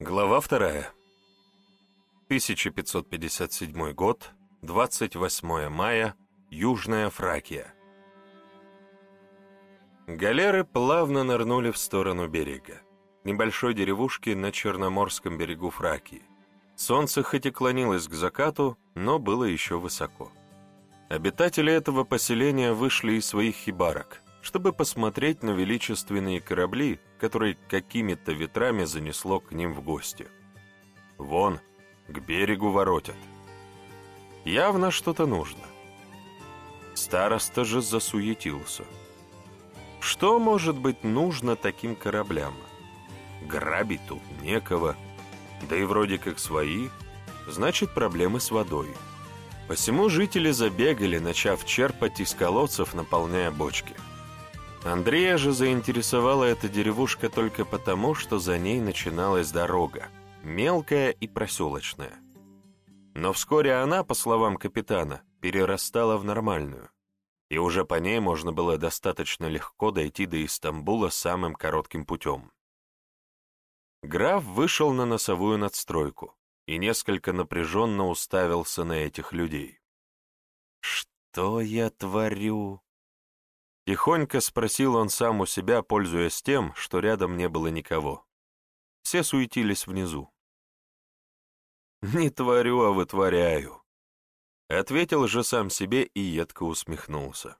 Глава вторая. 1557 год, 28 мая, Южная Фракия. Галеры плавно нырнули в сторону берега, небольшой деревушки на Черноморском берегу Фракии. Солнце хоть и клонилось к закату, но было еще высоко. Обитатели этого поселения вышли из своих хибарок, чтобы посмотреть на величественные корабли, которые какими-то ветрами занесло к ним в гости. Вон, к берегу воротят. Явно что-то нужно. Староста же засуетился. Что может быть нужно таким кораблям? Грабить тут некого, да и вроде как свои, значит проблемы с водой. Посему жители забегали, начав черпать из колодцев, наполняя бочки. Андрея же заинтересовала эта деревушка только потому, что за ней начиналась дорога, мелкая и проселочная. Но вскоре она, по словам капитана, перерастала в нормальную, и уже по ней можно было достаточно легко дойти до Истамбула самым коротким путем. Граф вышел на носовую надстройку и несколько напряженно уставился на этих людей. «Что я творю?» Тихонько спросил он сам у себя, пользуясь тем, что рядом не было никого. Все суетились внизу. «Не творю, а вытворяю», — ответил же сам себе и едко усмехнулся.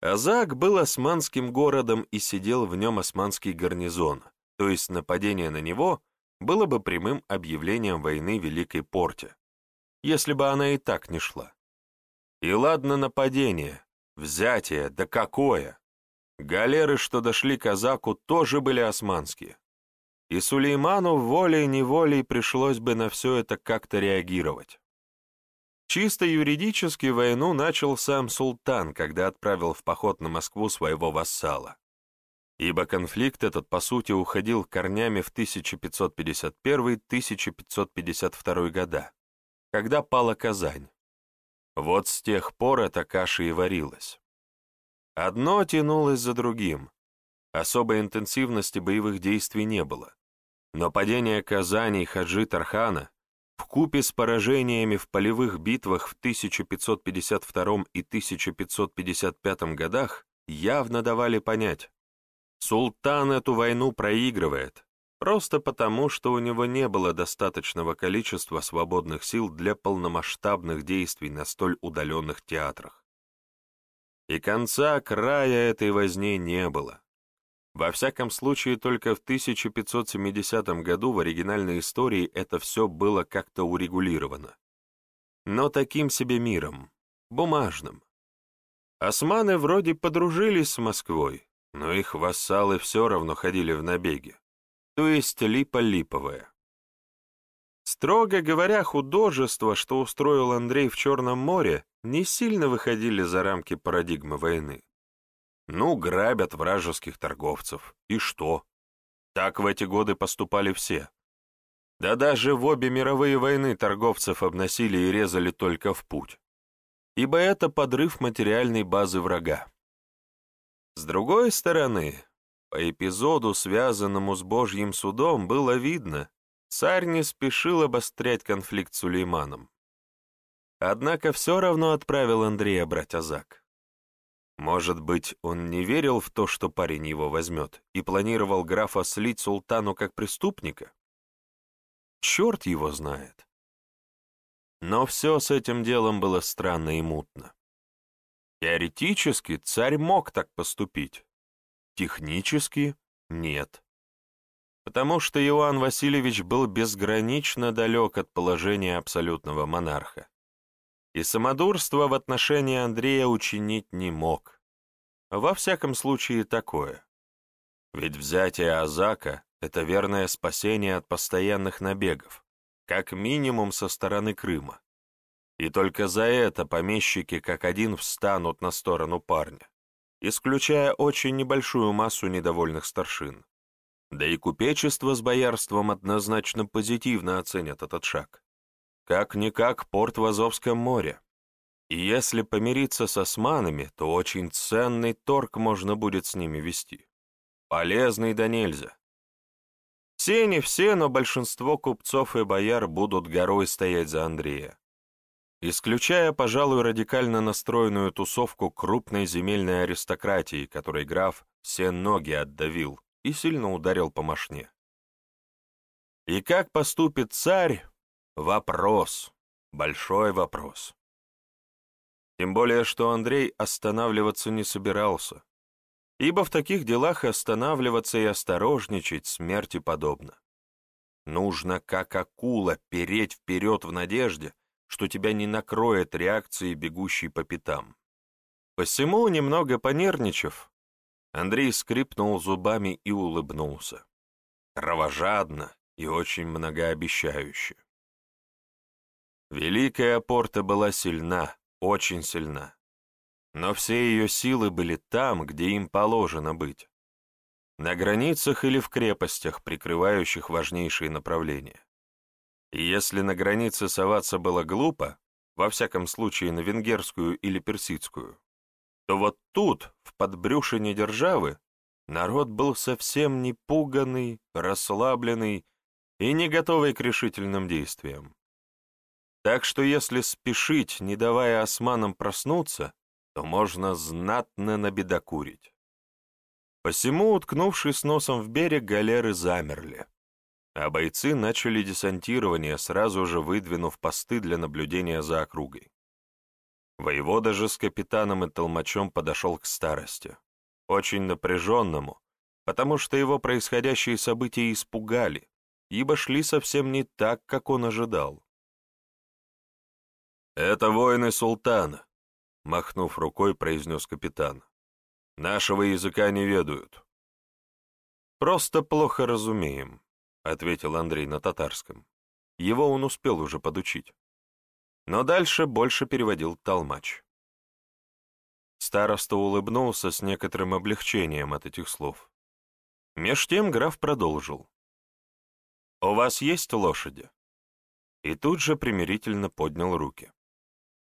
Азак был османским городом и сидел в нем османский гарнизон, то есть нападение на него было бы прямым объявлением войны Великой Порте, если бы она и так не шла. И ладно нападение, Взятие, да какое! Галеры, что дошли к Азаку, тоже были османские. И Сулейману волей-неволей пришлось бы на все это как-то реагировать. Чисто юридически войну начал сам султан, когда отправил в поход на Москву своего вассала. Ибо конфликт этот, по сути, уходил корнями в 1551-1552 года, когда пала Казань. Вот с тех пор эта каша и варилась. Одно тянулось за другим. Особой интенсивности боевых действий не было. Но падение Казани и Хаджи Тархана вкупе с поражениями в полевых битвах в 1552 и 1555 годах явно давали понять, султан эту войну проигрывает, Просто потому, что у него не было достаточного количества свободных сил для полномасштабных действий на столь удаленных театрах. И конца края этой возни не было. Во всяком случае, только в 1570 году в оригинальной истории это все было как-то урегулировано. Но таким себе миром, бумажным. Османы вроде подружились с Москвой, но их вассалы все равно ходили в набеги то есть липа-липовая. Строго говоря, художества, что устроил Андрей в Черном море, не сильно выходили за рамки парадигмы войны. Ну, грабят вражеских торговцев. И что? Так в эти годы поступали все. Да даже в обе мировые войны торговцев обносили и резали только в путь. Ибо это подрыв материальной базы врага. С другой стороны, по эпизоду, связанному с Божьим судом, было видно, царь не спешил обострять конфликт с Сулейманом. Однако все равно отправил Андрея брать Азак. Может быть, он не верил в то, что парень его возьмет, и планировал графа слить султану как преступника? Черт его знает. Но все с этим делом было странно и мутно. Теоретически царь мог так поступить, Технически нет. Потому что Иоанн Васильевич был безгранично далек от положения абсолютного монарха. И самодурство в отношении Андрея учинить не мог. Во всяком случае, такое. Ведь взятие Азака — это верное спасение от постоянных набегов, как минимум со стороны Крыма. И только за это помещики как один встанут на сторону парня исключая очень небольшую массу недовольных старшин. Да и купечество с боярством однозначно позитивно оценят этот шаг. Как-никак порт в Азовском море. И если помириться с османами, то очень ценный торг можно будет с ними вести. Полезный да нельзя. Все не все, но большинство купцов и бояр будут горой стоять за Андрея. Исключая, пожалуй, радикально настроенную тусовку крупной земельной аристократии, которой граф все ноги отдавил и сильно ударил по мошне. И как поступит царь — вопрос, большой вопрос. Тем более, что Андрей останавливаться не собирался, ибо в таких делах останавливаться и осторожничать смерти подобно. Нужно, как акула, переть вперед в надежде, что тебя не накроет реакции, бегущей по пятам. Посему, немного понервничав, Андрей скрипнул зубами и улыбнулся. Кровожадно и очень многообещающе. Великая Порта была сильна, очень сильна. Но все ее силы были там, где им положено быть. На границах или в крепостях, прикрывающих важнейшие направления. Если на границе соваться было глупо, во всяком случае на венгерскую или персидскую, то вот тут, в подбрюшине державы, народ был совсем не пуганный, расслабленный и не готовый к решительным действиям. Так что если спешить, не давая османам проснуться, то можно знатно набедокурить. Посему, уткнувшись носом в берег, галеры замерли, а бойцы начали десантирование, сразу же выдвинув посты для наблюдения за округой. Воевода же с капитаном и толмачом подошел к старости, очень напряженному, потому что его происходящие события испугали, ибо шли совсем не так, как он ожидал. «Это воины султана», — махнув рукой, произнес капитан. «Нашего языка не ведают». «Просто плохо разумеем», — ответил Андрей на татарском. Его он успел уже подучить. Но дальше больше переводил толмач. Староста улыбнулся с некоторым облегчением от этих слов. Меж тем граф продолжил. «У вас есть лошади?» И тут же примирительно поднял руки.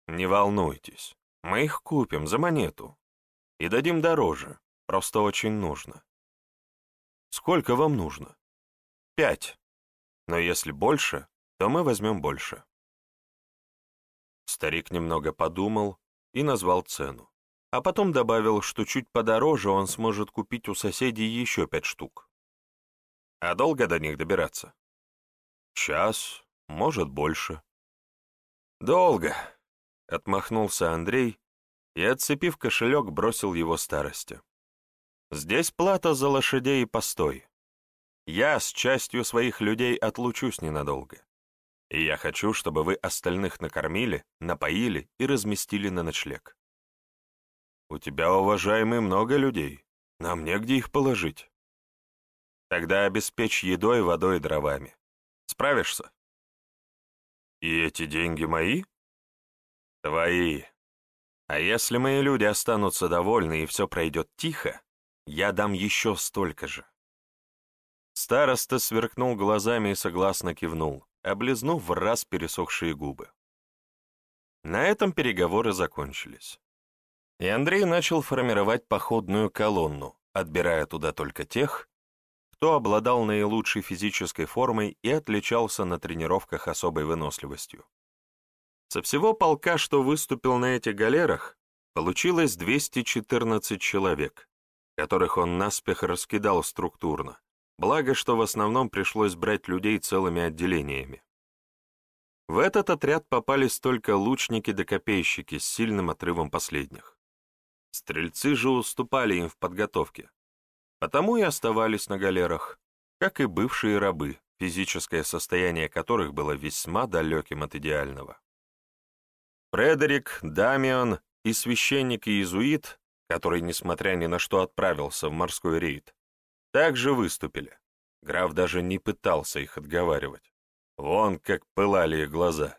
Не волнуйтесь, мы их купим за монету. И дадим дороже, просто очень нужно. Сколько вам нужно? Пять. Но если больше, то мы возьмем больше. Старик немного подумал и назвал цену, а потом добавил, что чуть подороже он сможет купить у соседей еще пять штук. А долго до них добираться? Час, может, больше. Долго, Отмахнулся Андрей и, отцепив кошелек, бросил его старости. «Здесь плата за лошадей и постой. Я с частью своих людей отлучусь ненадолго. И я хочу, чтобы вы остальных накормили, напоили и разместили на ночлег. У тебя, уважаемый, много людей. Нам негде их положить. Тогда обеспечь едой, водой и дровами. Справишься? И эти деньги мои? Твои. А если мои люди останутся довольны и все пройдет тихо, я дам еще столько же. Староста сверкнул глазами и согласно кивнул, облизнув в раз пересохшие губы. На этом переговоры закончились. И Андрей начал формировать походную колонну, отбирая туда только тех, кто обладал наилучшей физической формой и отличался на тренировках особой выносливостью. Со всего полка, что выступил на этих галерах, получилось 214 человек, которых он наспех раскидал структурно, благо, что в основном пришлось брать людей целыми отделениями. В этот отряд попались только лучники да копейщики с сильным отрывом последних. Стрельцы же уступали им в подготовке, потому и оставались на галерах, как и бывшие рабы, физическое состояние которых было весьма далеким от идеального. Фредерик, Дамиан и священник-иезуит, который, несмотря ни на что, отправился в морской рейд, также выступили. Граф даже не пытался их отговаривать. Вон как пылали их глаза.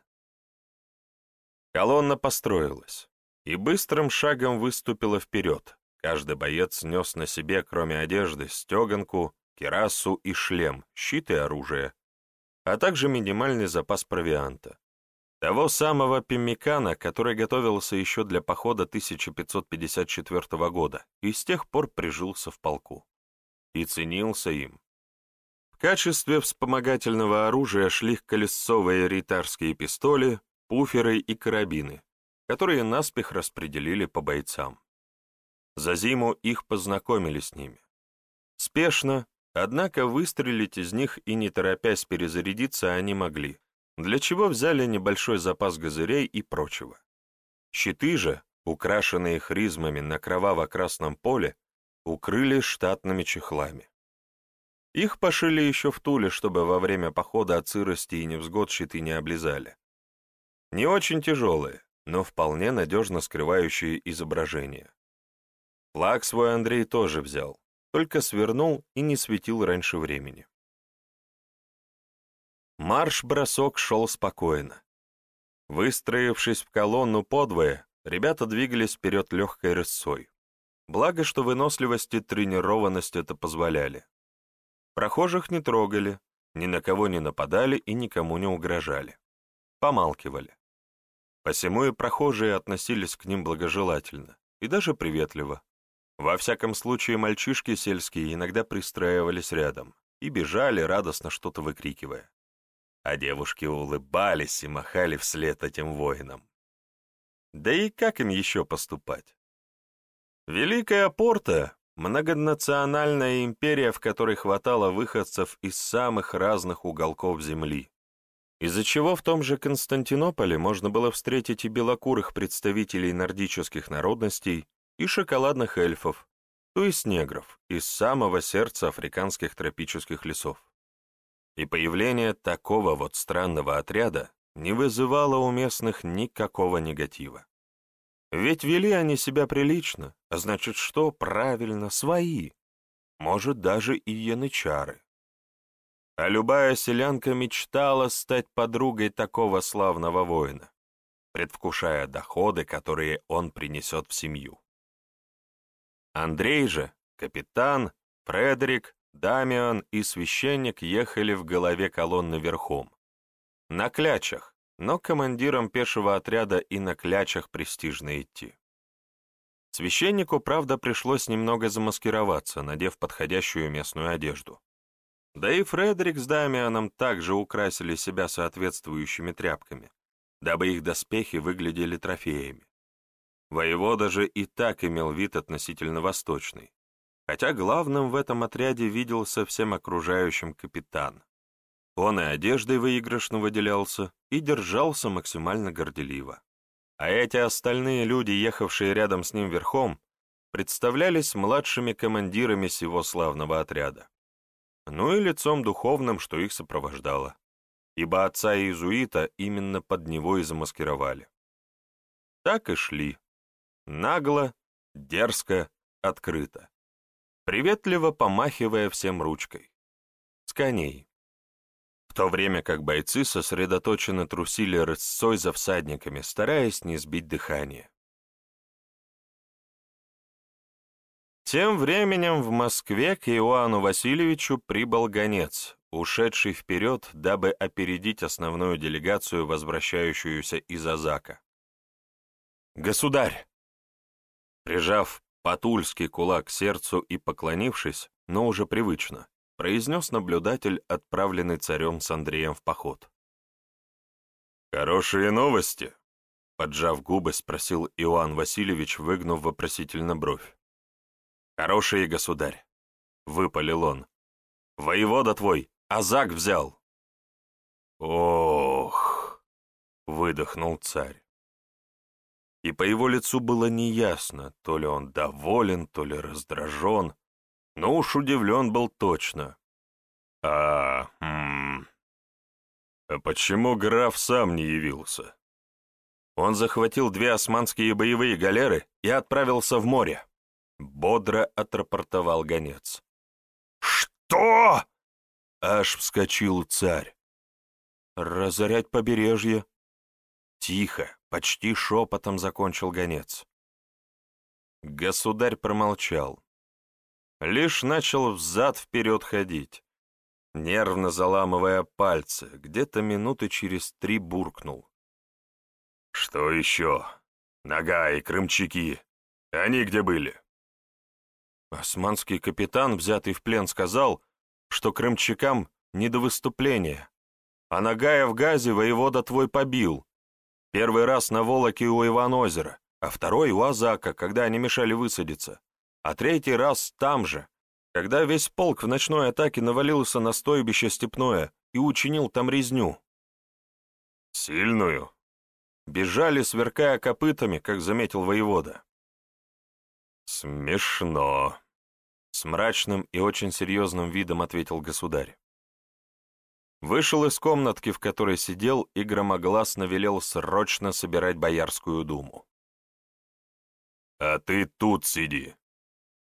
Колонна построилась и быстрым шагом выступила вперед. Каждый боец нес на себе, кроме одежды, стеганку, кирасу и шлем, щит и оружие, а также минимальный запас провианта. Того самого Пиммикана, который готовился еще для похода 1554 года и с тех пор прижился в полку. И ценился им. В качестве вспомогательного оружия шли колесовые ритарские пистоли, пуферы и карабины, которые наспех распределили по бойцам. За зиму их познакомили с ними. Спешно, однако выстрелить из них и не торопясь перезарядиться они могли, для чего взяли небольшой запас газырей и прочего. Щиты же, украшенные хризмами на кроваво-красном поле, укрыли штатными чехлами. Их пошили еще в Туле, чтобы во время похода от сырости и невзгод щиты не облизали. Не очень тяжелые, но вполне надежно скрывающие изображение. Флаг свой Андрей тоже взял, только свернул и не светил раньше времени. Марш-бросок шел спокойно. Выстроившись в колонну подвое, ребята двигались вперед легкой рысцой. Благо, что выносливость и тренированность это позволяли. Прохожих не трогали, ни на кого не нападали и никому не угрожали. Помалкивали. Посему и прохожие относились к ним благожелательно и даже приветливо. Во всяком случае, мальчишки сельские иногда пристраивались рядом и бежали, радостно что-то выкрикивая. А девушки улыбались и махали вслед этим воинам. Да и как им еще поступать? Великая Порта Многонациональная империя, в которой хватало выходцев из самых разных уголков Земли, из-за чего в том же Константинополе можно было встретить и белокурых представителей нордических народностей, и шоколадных эльфов, то есть негров, из самого сердца африканских тропических лесов. И появление такого вот странного отряда не вызывало у местных никакого негатива. Ведь вели они себя прилично, а значит, что правильно, свои. Может, даже и янычары. А любая селянка мечтала стать подругой такого славного воина, предвкушая доходы, которые он принесет в семью. Андрей же, капитан, Фредерик, Дамиан и священник ехали в голове колонны верхом. На клячах, но командиром пешего отряда и на клячах престижно идти. Священнику, правда, пришлось немного замаскироваться, надев подходящую местную одежду. Да и Фредерик с Дамианом также украсили себя соответствующими тряпками, дабы их доспехи выглядели трофеями. Воевода же и так имел вид относительно восточный, хотя главным в этом отряде виделся всем окружающим капитан. Он и одеждой выигрышно выделялся, и держался максимально горделиво. А эти остальные люди, ехавшие рядом с ним верхом, представлялись младшими командирами сего славного отряда. Ну и лицом духовным, что их сопровождало, ибо отца иезуита именно под него и замаскировали. Так и шли. Нагло, дерзко, открыто. Приветливо помахивая всем ручкой. С коней в то время как бойцы сосредоточенно трусили рысцой за всадниками, стараясь не сбить дыхание. Тем временем в Москве к Иоанну Васильевичу прибыл гонец, ушедший вперед, дабы опередить основную делегацию, возвращающуюся из Азака. «Государь!» Прижав потульский кулак к сердцу и поклонившись, но уже привычно, произнес наблюдатель, отправленный царем с Андреем в поход. «Хорошие новости?» — поджав губы, спросил Иоанн Васильевич, выгнув вопросительно бровь. «Хорошие, государь», — выпалил он. «Воевода твой, Азак взял». «Ох!» — выдохнул царь. И по его лицу было неясно, то ли он доволен, то ли раздражен, но уж удивлен был точно. А, хм... а почему граф сам не явился? Он захватил две османские боевые галеры и отправился в море. Бодро отрапортовал гонец. «Что?» — аж вскочил царь. «Разорять побережье». Тихо, почти шепотом закончил гонец. Государь промолчал лишь начал взад-вперед ходить, нервно заламывая пальцы, где-то минуты через три буркнул. «Что еще? Нога и крымчаки. Они где были?» Османский капитан, взятый в плен, сказал, что крымчакам не до выступления. А Нагая в газе воевода твой побил. Первый раз на Волоке у Иван-озера, а второй у Азака, когда они мешали высадиться. А третий раз там же, когда весь полк в ночной атаке навалился на стойбище степное и учинил там резню. Сильную? Бежали, сверкая копытами, как заметил воевода. Смешно. С мрачным и очень серьезным видом ответил государь. Вышел из комнатки, в которой сидел, и громогласно велел срочно собирать Боярскую думу. «А ты тут сиди», —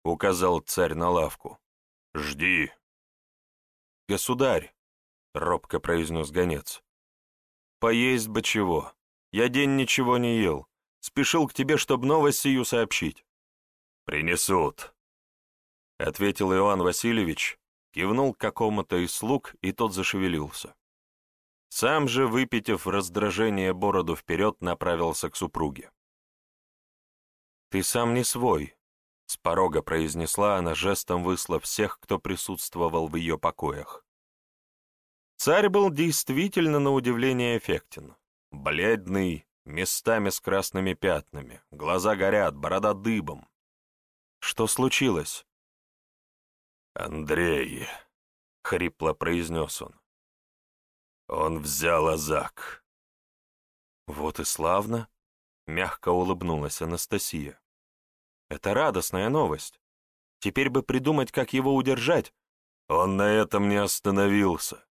указал царь на лавку. «Жди». «Государь», — робко произнес гонец, — «поесть бы чего. Я день ничего не ел. Спешил к тебе, чтобы новость сию сообщить». «Принесут», — ответил Иоанн Васильевич, кивнул к какому-то из слуг, и тот зашевелился. Сам же, выпитив раздражение бороду вперед, направился к супруге. «Ты сам не свой», — с порога произнесла она жестом выслав всех, кто присутствовал в ее покоях. Царь был действительно на удивление эффектен. Бледный, местами с красными пятнами, глаза горят, борода дыбом. Что случилось? «Андрей», — хрипло произнес он. «Он взял Азак». «Вот и славно», — мягко улыбнулась Анастасия. «Это радостная новость. Теперь бы придумать, как его удержать». «Он на этом не остановился».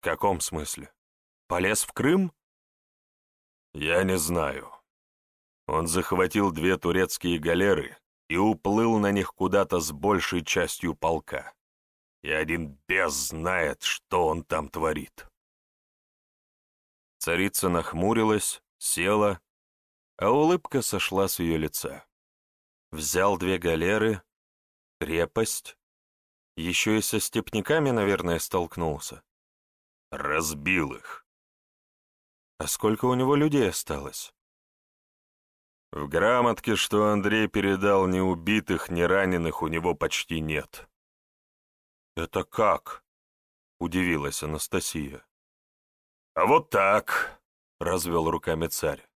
«В каком смысле? Полез в Крым?» «Я не знаю. Он захватил две турецкие галеры и уплыл на них куда-то с большей частью полка. И один бес знает, что он там творит. Царица нахмурилась, села, а улыбка сошла с ее лица. Взял две галеры, крепость, еще и со степняками, наверное, столкнулся. Разбил их. А сколько у него людей осталось? В грамотке, что Андрей передал, ни убитых, ни раненых у него почти нет. «Это как?» — удивилась Анастасия. «А вот так», — развел руками царь.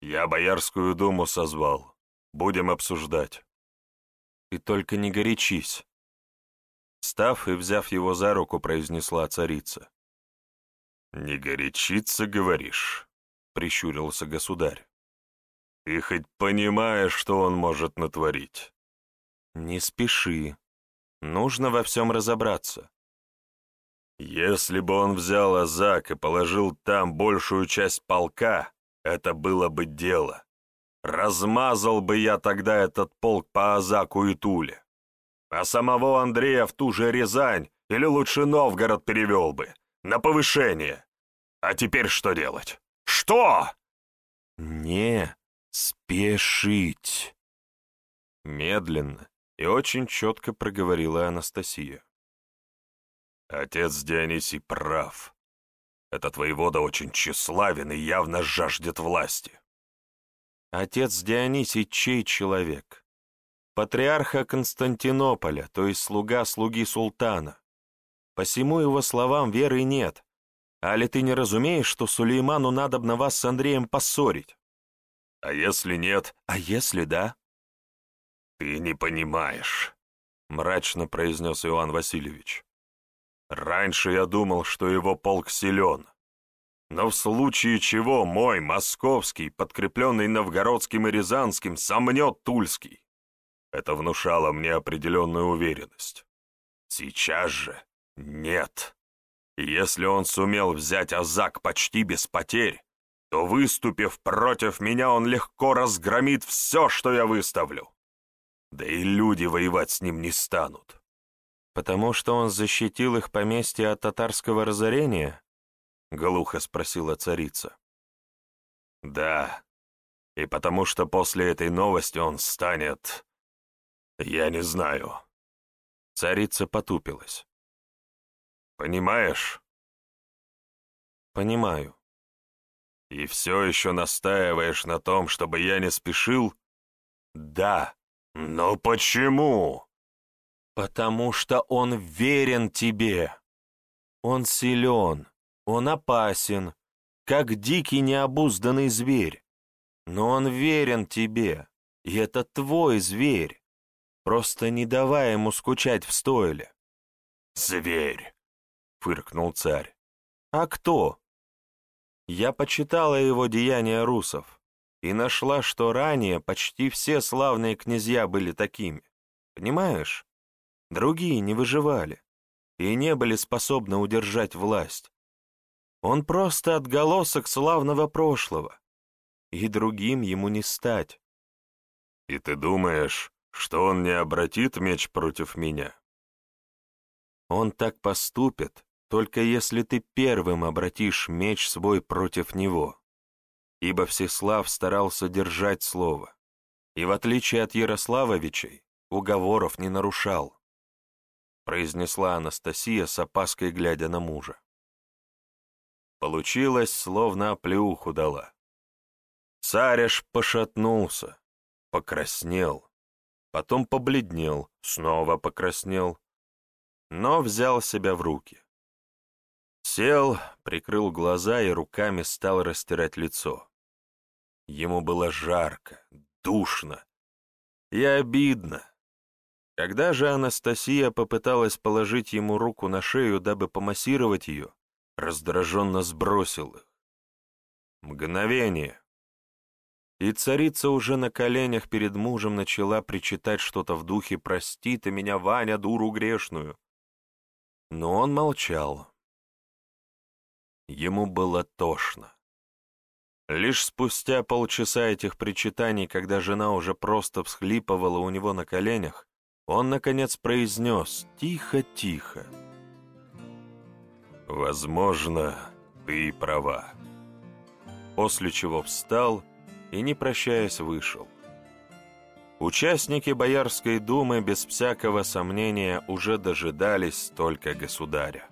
«Я Боярскую думу созвал. Будем обсуждать». «Ты только не горячись», — став и взяв его за руку, произнесла царица. «Не горячиться, говоришь?» — прищурился государь. Ты хоть понимаешь, что он может натворить? Не спеши. Нужно во всем разобраться. Если бы он взял Азак и положил там большую часть полка, это было бы дело. Размазал бы я тогда этот полк по Азаку и Туле. А самого Андрея в ту же Рязань или лучше Новгород перевел бы. На повышение. А теперь что делать? Что? Не, «Спешить!» Медленно и очень четко проговорила Анастасия. «Отец Дионисий прав. Этот воевода очень тщеславен и явно жаждет власти». «Отец Дионисий чей человек? Патриарха Константинополя, то есть слуга слуги султана. Посему его словам веры нет. Али ты не разумеешь, что Сулейману надобно вас с Андреем поссорить?» А если нет? А если да? Ты не понимаешь, мрачно произнес Иван Васильевич. Раньше я думал, что его полк силен. Но в случае чего мой, московский, подкрепленный новгородским и рязанским, сомнет тульский. Это внушало мне определенную уверенность. Сейчас же нет. если он сумел взять Азак почти без потерь, то, выступив против меня, он легко разгромит все, что я выставлю. Да и люди воевать с ним не станут. «Потому что он защитил их поместье от татарского разорения?» — глухо спросила царица. «Да, и потому что после этой новости он станет... Я не знаю». Царица потупилась. «Понимаешь?» «Понимаю. И все еще настаиваешь на том, чтобы я не спешил? Да. Но почему? «Потому что он верен тебе. Он силен, он опасен, как дикий необузданный зверь. Но он верен тебе, и это твой зверь. Просто не давай ему скучать в стойле». «Зверь!» — фыркнул царь. «А кто?» Я почитала его деяния русов и нашла, что ранее почти все славные князья были такими. Понимаешь? Другие не выживали и не были способны удержать власть. Он просто отголосок славного прошлого, и другим ему не стать. И ты думаешь, что он не обратит меч против меня? Он так поступит, только если ты первым обратишь меч свой против него. Ибо Всеслав старался держать слово, и в отличие от Ярославовичей, уговоров не нарушал, произнесла Анастасия с опаской, глядя на мужа. Получилось, словно оплеуху дала. Царь пошатнулся, покраснел, потом побледнел, снова покраснел, но взял себя в руки. Сел, прикрыл глаза и руками стал растирать лицо. Ему было жарко, душно и обидно. Когда же Анастасия попыталась положить ему руку на шею, дабы помассировать ее, раздраженно сбросил их. Мгновение. И царица уже на коленях перед мужем начала причитать что-то в духе «Прости ты меня, Ваня, дуру грешную». Но он молчал. Ему было тошно. Лишь спустя полчаса этих причитаний, когда жена уже просто всхлипывала у него на коленях, он, наконец, произнес тихо-тихо. «Возможно, ты права». После чего встал и, не прощаясь, вышел. Участники Боярской думы без всякого сомнения уже дожидались только государя.